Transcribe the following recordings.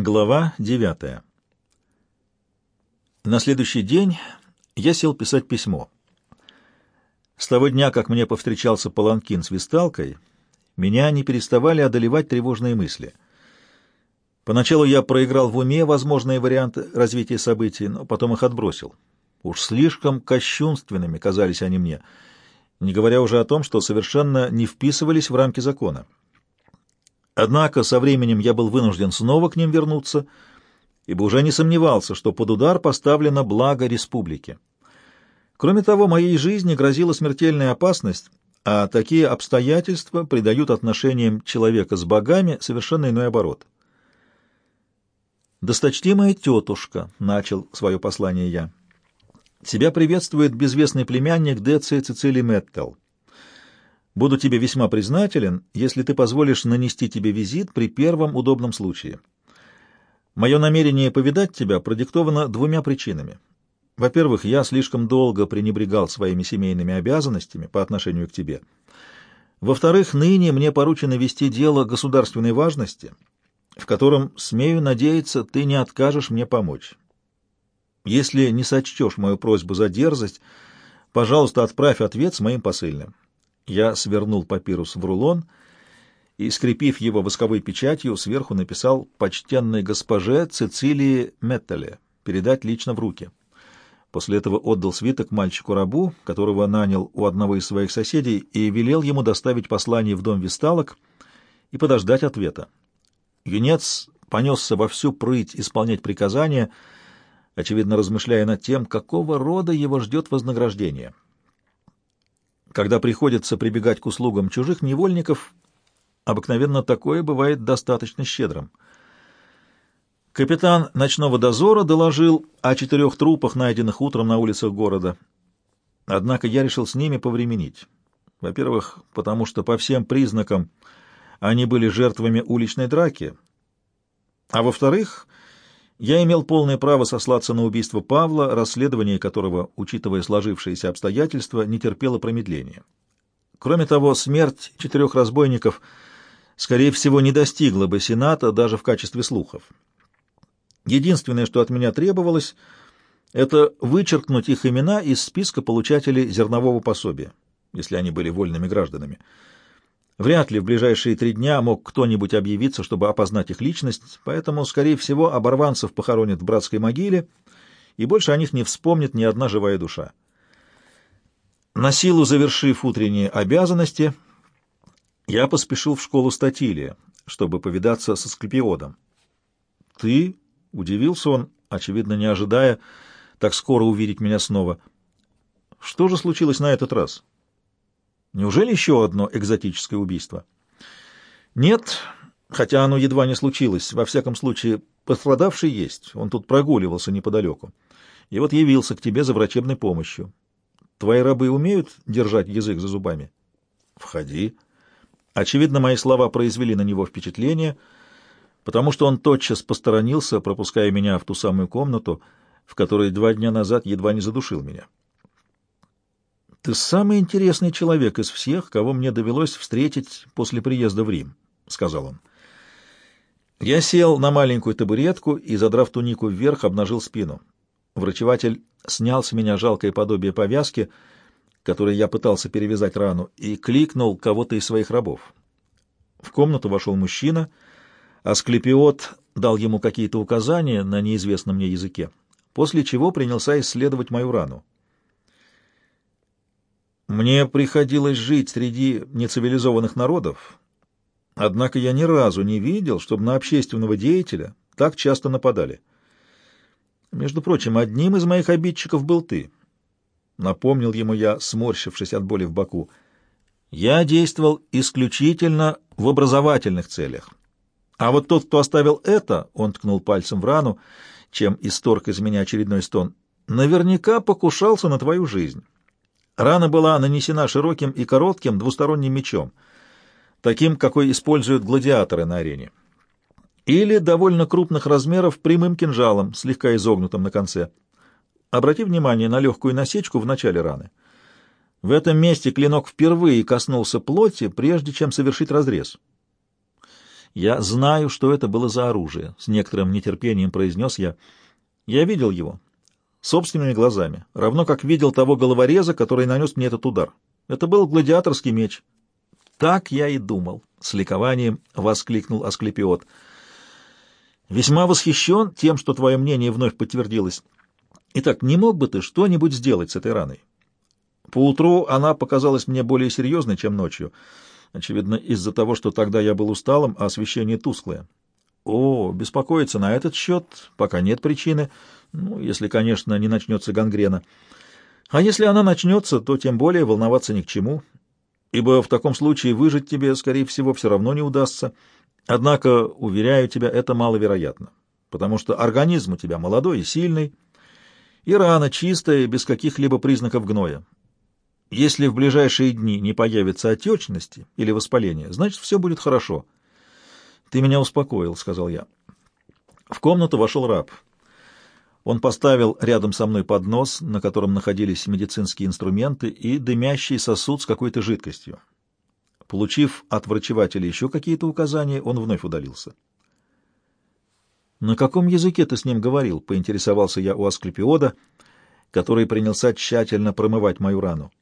Глава девятая. На следующий день я сел писать письмо. С того дня, как мне повстречался паланкин с висталкой, меня не переставали одолевать тревожные мысли. Поначалу я проиграл в уме возможные варианты развития событий, но потом их отбросил. Уж слишком кощунственными казались они мне, не говоря уже о том, что совершенно не вписывались в рамки закона. Однако со временем я был вынужден снова к ним вернуться, ибо уже не сомневался, что под удар поставлено благо республики. Кроме того, моей жизни грозила смертельная опасность, а такие обстоятельства придают отношениям человека с богами совершенно иной оборот. «Досточтимая тетушка», — начал свое послание я, — «тебя приветствует безвестный племянник Деция Цицилий Меттел». Буду тебе весьма признателен, если ты позволишь нанести тебе визит при первом удобном случае. Мое намерение повидать тебя продиктовано двумя причинами. Во-первых, я слишком долго пренебрегал своими семейными обязанностями по отношению к тебе. Во-вторых, ныне мне поручено вести дело государственной важности, в котором, смею надеяться, ты не откажешь мне помочь. Если не сочтешь мою просьбу за дерзость, пожалуйста, отправь ответ с моим посыльным. Я свернул папирус в рулон и, скрепив его восковой печатью, сверху написал «Почтенной госпоже Цицилии Меттеле» передать лично в руки. После этого отдал свиток мальчику-рабу, которого нанял у одного из своих соседей, и велел ему доставить послание в дом висталок и подождать ответа. Юнец понесся во всю прыть исполнять приказания, очевидно размышляя над тем, какого рода его ждет вознаграждение. Когда приходится прибегать к услугам чужих невольников, обыкновенно такое бывает достаточно щедрым. Капитан ночного дозора доложил о четырех трупах, найденных утром на улицах города. Однако я решил с ними повременить. Во-первых, потому что по всем признакам они были жертвами уличной драки, а во-вторых, я имел полное право сослаться на убийство Павла, расследование которого, учитывая сложившиеся обстоятельства, не терпело промедления. Кроме того, смерть четырех разбойников, скорее всего, не достигла бы Сената даже в качестве слухов. Единственное, что от меня требовалось, это вычеркнуть их имена из списка получателей зернового пособия, если они были вольными гражданами. Вряд ли в ближайшие три дня мог кто-нибудь объявиться, чтобы опознать их личность, поэтому, скорее всего, оборванцев похоронят в братской могиле, и больше о них не вспомнит ни одна живая душа. На силу завершив утренние обязанности, я поспешил в школу Статилия, чтобы повидаться со Склепиодом. «Ты?» — удивился он, очевидно, не ожидая так скоро увидеть меня снова. «Что же случилось на этот раз?» Неужели еще одно экзотическое убийство? Нет, хотя оно едва не случилось. Во всяком случае, пострадавший есть. Он тут прогуливался неподалеку. И вот явился к тебе за врачебной помощью. Твои рабы умеют держать язык за зубами? Входи. Очевидно, мои слова произвели на него впечатление, потому что он тотчас посторонился, пропуская меня в ту самую комнату, в которой два дня назад едва не задушил меня. Ты самый интересный человек из всех, кого мне довелось встретить после приезда в Рим, — сказал он. Я сел на маленькую табуретку и, задрав тунику вверх, обнажил спину. Врачеватель снял с меня жалкое подобие повязки, которой я пытался перевязать рану, и кликнул кого-то из своих рабов. В комнату вошел мужчина, а Склепиот дал ему какие-то указания на неизвестном мне языке, после чего принялся исследовать мою рану. Мне приходилось жить среди нецивилизованных народов, однако я ни разу не видел, чтобы на общественного деятеля так часто нападали. Между прочим, одним из моих обидчиков был ты. Напомнил ему я, сморщившись от боли в боку. Я действовал исключительно в образовательных целях. А вот тот, кто оставил это, он ткнул пальцем в рану, чем исторг из меня очередной стон, наверняка покушался на твою жизнь. Рана была нанесена широким и коротким двусторонним мечом, таким, какой используют гладиаторы на арене, или довольно крупных размеров прямым кинжалом, слегка изогнутым на конце. Обрати внимание на легкую насечку в начале раны. В этом месте клинок впервые коснулся плоти, прежде чем совершить разрез. Я знаю, что это было за оружие, — с некоторым нетерпением произнес я. Я видел его собственными глазами, равно как видел того головореза, который нанес мне этот удар. Это был гладиаторский меч. Так я и думал, — с ликованием воскликнул Асклепиот. Весьма восхищен тем, что твое мнение вновь подтвердилось. Итак, не мог бы ты что-нибудь сделать с этой раной? Поутру она показалась мне более серьезной, чем ночью. Очевидно, из-за того, что тогда я был усталым, а освещение тусклое. О, беспокоиться на этот счет пока нет причины, ну, если, конечно, не начнется гангрена. А если она начнется, то тем более волноваться ни к чему, ибо в таком случае выжить тебе, скорее всего, все равно не удастся. Однако, уверяю тебя, это маловероятно, потому что организм у тебя молодой и сильный, и рана чистая, без каких-либо признаков гноя. Если в ближайшие дни не появится отечности или воспаления, значит, все будет хорошо. — Ты меня успокоил, — сказал я. В комнату вошел раб. Он поставил рядом со мной поднос, на котором находились медицинские инструменты и дымящий сосуд с какой-то жидкостью. Получив от врачевателя еще какие-то указания, он вновь удалился. «На каком языке ты с ним говорил?» — поинтересовался я у Асклепиода, который принялся тщательно промывать мою рану.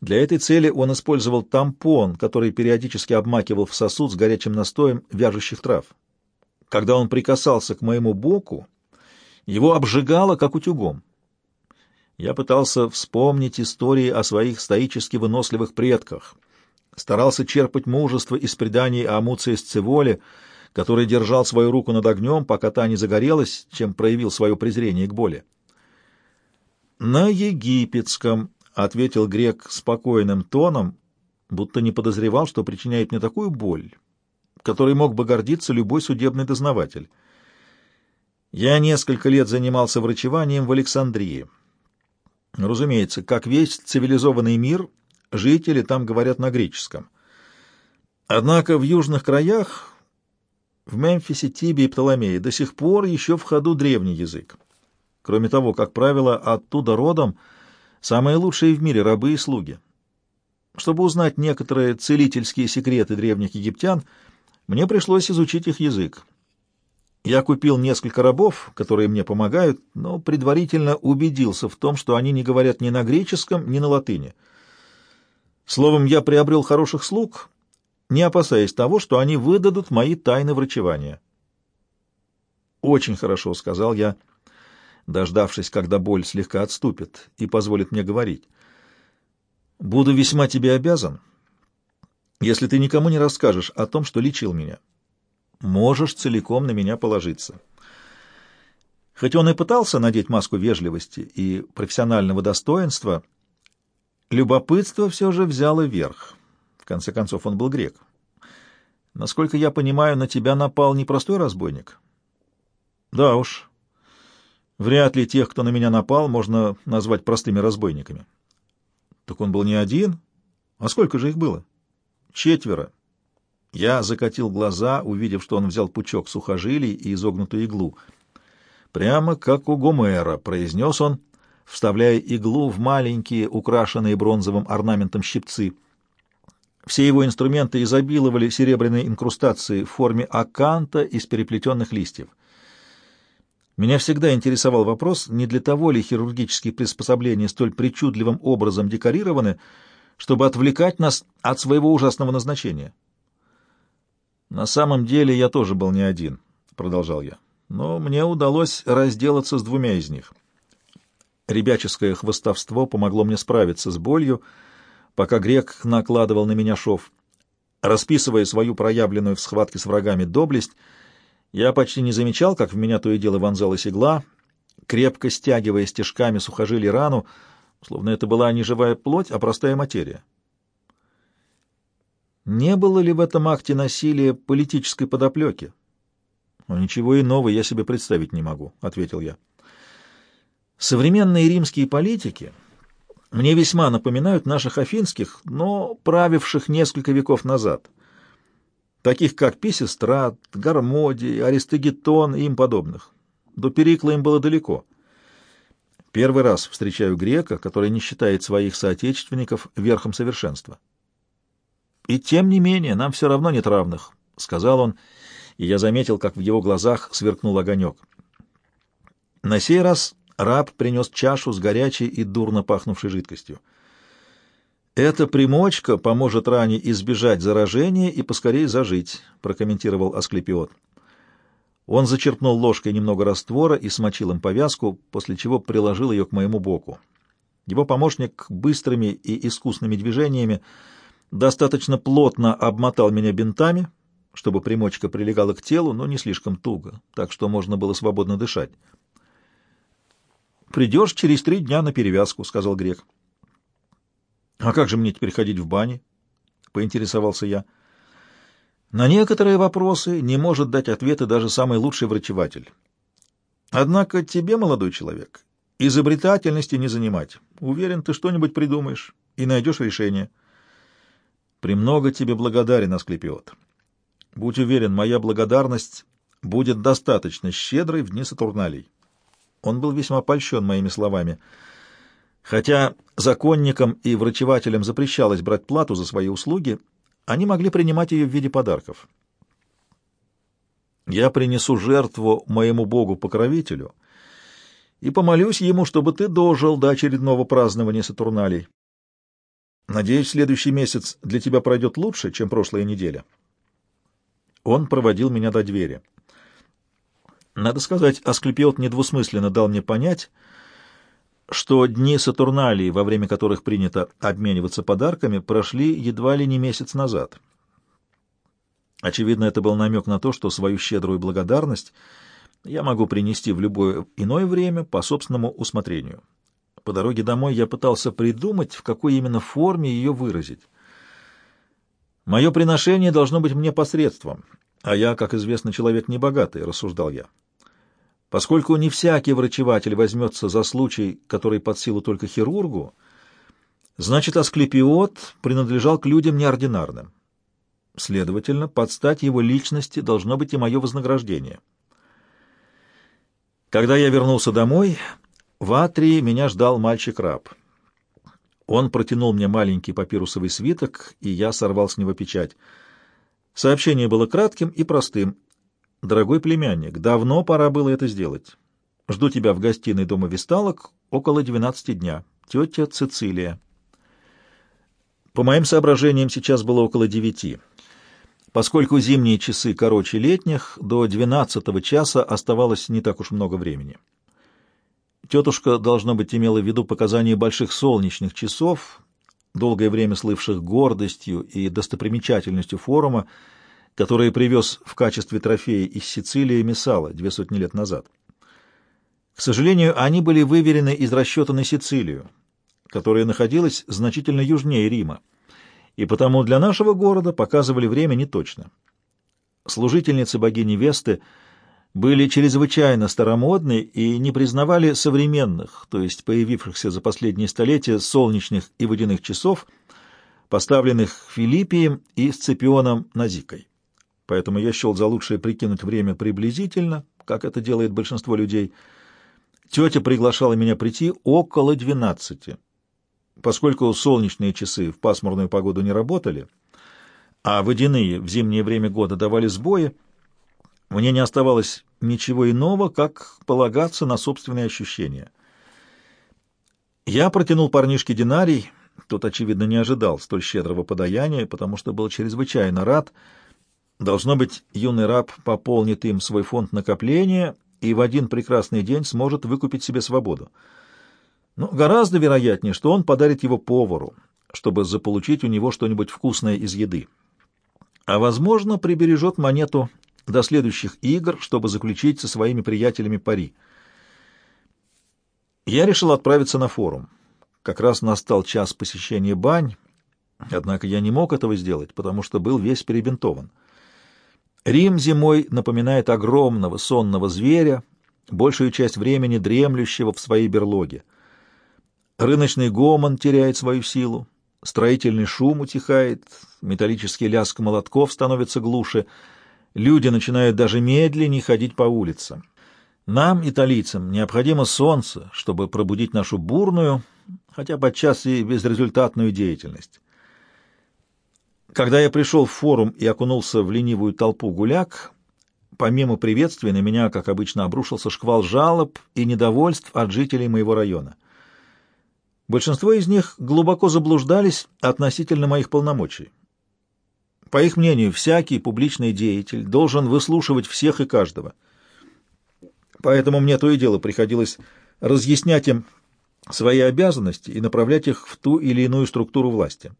Для этой цели он использовал тампон, который периодически обмакивал в сосуд с горячим настоем вяжущих трав. Когда он прикасался к моему боку, его обжигало, как утюгом. Я пытался вспомнить истории о своих стоически выносливых предках — старался черпать мужество из преданий о Муции Сцеволе, который держал свою руку над огнем, пока та не загорелась, чем проявил свое презрение к боли. «На египетском», — ответил грек спокойным тоном, будто не подозревал, что причиняет мне такую боль, которой мог бы гордиться любой судебный дознаватель. Я несколько лет занимался врачеванием в Александрии. Разумеется, как весь цивилизованный мир — жители там говорят на греческом. Однако в южных краях, в Мемфисе, Тибе и Птоломее, до сих пор еще в ходу древний язык. Кроме того, как правило, оттуда родом самые лучшие в мире рабы и слуги. Чтобы узнать некоторые целительские секреты древних египтян, мне пришлось изучить их язык. Я купил несколько рабов, которые мне помогают, но предварительно убедился в том, что они не говорят ни на греческом, ни на латыни — Словом, я приобрел хороших слуг, не опасаясь того, что они выдадут мои тайны врачевания. «Очень хорошо», — сказал я, дождавшись, когда боль слегка отступит и позволит мне говорить. «Буду весьма тебе обязан, если ты никому не расскажешь о том, что лечил меня. Можешь целиком на меня положиться». Хоть он и пытался надеть маску вежливости и профессионального достоинства, — Любопытство все же взяло верх. В конце концов, он был грек. Насколько я понимаю, на тебя напал не простой разбойник? Да уж. Вряд ли тех, кто на меня напал, можно назвать простыми разбойниками. Так он был не один? А сколько же их было? Четверо. Я закатил глаза, увидев, что он взял пучок сухожилий и изогнутую иглу. Прямо как у Гомера, произнес он, вставляя иглу в маленькие, украшенные бронзовым орнаментом щипцы. Все его инструменты изобиловали серебряной инкрустацией в форме аканта из переплетенных листьев. Меня всегда интересовал вопрос, не для того ли хирургические приспособления столь причудливым образом декорированы, чтобы отвлекать нас от своего ужасного назначения. «На самом деле я тоже был не один», — продолжал я, — «но мне удалось разделаться с двумя из них». Ребяческое хвостовство помогло мне справиться с болью, пока грек накладывал на меня шов. Расписывая свою проявленную в схватке с врагами доблесть, я почти не замечал, как в меня то и дело вонзалась игла, крепко стягивая стежками сухожилий рану, словно это была не живая плоть, а простая материя. Не было ли в этом акте насилия политической подоплеки? «Ничего иного я себе представить не могу», — ответил я. Современные римские политики мне весьма напоминают наших афинских, но правивших несколько веков назад, таких как Писистрат, Гармодий, Аристогетон и им подобных. До Перикла им было далеко. Первый раз встречаю грека, который не считает своих соотечественников верхом совершенства. И тем не менее, нам все равно нет равных, — сказал он, и я заметил, как в его глазах сверкнул огонек. На сей раз раб принес чашу с горячей и дурно пахнувшей жидкостью. «Эта примочка поможет ране избежать заражения и поскорее зажить», — прокомментировал Асклепиот. Он зачерпнул ложкой немного раствора и смочил им повязку, после чего приложил ее к моему боку. Его помощник быстрыми и искусными движениями достаточно плотно обмотал меня бинтами, чтобы примочка прилегала к телу, но не слишком туго, так что можно было свободно дышать. «Придешь через три дня на перевязку», — сказал грек. «А как же мне теперь ходить в бане?» — поинтересовался я. На некоторые вопросы не может дать ответы даже самый лучший врачеватель. Однако тебе, молодой человек, изобретательности не занимать. Уверен, ты что-нибудь придумаешь и найдешь решение. Премного тебе благодарен, Асклепиот. Будь уверен, моя благодарность будет достаточно щедрой в дни Сатурналей. Он был весьма польщен моими словами. Хотя законникам и врачевателям запрещалось брать плату за свои услуги, они могли принимать ее в виде подарков. «Я принесу жертву моему Богу-покровителю и помолюсь ему, чтобы ты дожил до очередного празднования Сатурналей. Надеюсь, следующий месяц для тебя пройдет лучше, чем прошлая неделя». Он проводил меня до двери. Надо сказать, Асклепиот недвусмысленно дал мне понять, что дни Сатурналии, во время которых принято обмениваться подарками, прошли едва ли не месяц назад. Очевидно, это был намек на то, что свою щедрую благодарность я могу принести в любое иное время по собственному усмотрению. По дороге домой я пытался придумать, в какой именно форме ее выразить. «Мое приношение должно быть мне посредством, а я, как известно, человек небогатый», — рассуждал я. Поскольку не всякий врачеватель возьмется за случай, который под силу только хирургу, значит, Асклепиот принадлежал к людям неординарным. Следовательно, под стать его личности должно быть и мое вознаграждение. Когда я вернулся домой, в Атрии меня ждал мальчик-раб. Он протянул мне маленький папирусовый свиток, и я сорвал с него печать. Сообщение было кратким и простым. Дорогой племянник, давно пора было это сделать. Жду тебя в гостиной дома Висталок около двенадцати дня. Тетя Цицилия. По моим соображениям, сейчас было около девяти. Поскольку зимние часы короче летних, до двенадцатого часа оставалось не так уж много времени. Тетушка, должно быть, имела в виду показания больших солнечных часов, долгое время слывших гордостью и достопримечательностью форума, которые привез в качестве трофея из Сицилии Мессала две сотни лет назад. К сожалению, они были выверены из расчета на Сицилию, которая находилась значительно южнее Рима, и потому для нашего города показывали время неточно. Служительницы богини Весты были чрезвычайно старомодны и не признавали современных, то есть появившихся за последние столетия солнечных и водяных часов, поставленных Филиппием и Сципионом Назикой поэтому я счел за лучшее прикинуть время приблизительно, как это делает большинство людей. Тетя приглашала меня прийти около двенадцати. Поскольку солнечные часы в пасмурную погоду не работали, а водяные в зимнее время года давали сбои, мне не оставалось ничего иного, как полагаться на собственные ощущения. Я протянул парнишке динарий, тот, очевидно, не ожидал столь щедрого подаяния, потому что был чрезвычайно рад — Должно быть, юный раб пополнит им свой фонд накопления и в один прекрасный день сможет выкупить себе свободу. Но гораздо вероятнее, что он подарит его повару, чтобы заполучить у него что-нибудь вкусное из еды. А, возможно, прибережет монету до следующих игр, чтобы заключить со своими приятелями пари. Я решил отправиться на форум. Как раз настал час посещения бань, однако я не мог этого сделать, потому что был весь перебинтован. Рим зимой напоминает огромного сонного зверя, большую часть времени дремлющего в своей берлоге. Рыночный гомон теряет свою силу, строительный шум утихает, металлический лязг молотков становится глуше, люди начинают даже медленнее ходить по улицам. Нам, италийцам, необходимо солнце, чтобы пробудить нашу бурную, хотя подчас и безрезультатную деятельность. Когда я пришел в форум и окунулся в ленивую толпу гуляк, помимо приветствия на меня, как обычно, обрушился шквал жалоб и недовольств от жителей моего района. Большинство из них глубоко заблуждались относительно моих полномочий. По их мнению, всякий публичный деятель должен выслушивать всех и каждого. Поэтому мне то и дело приходилось разъяснять им свои обязанности и направлять их в ту или иную структуру власти.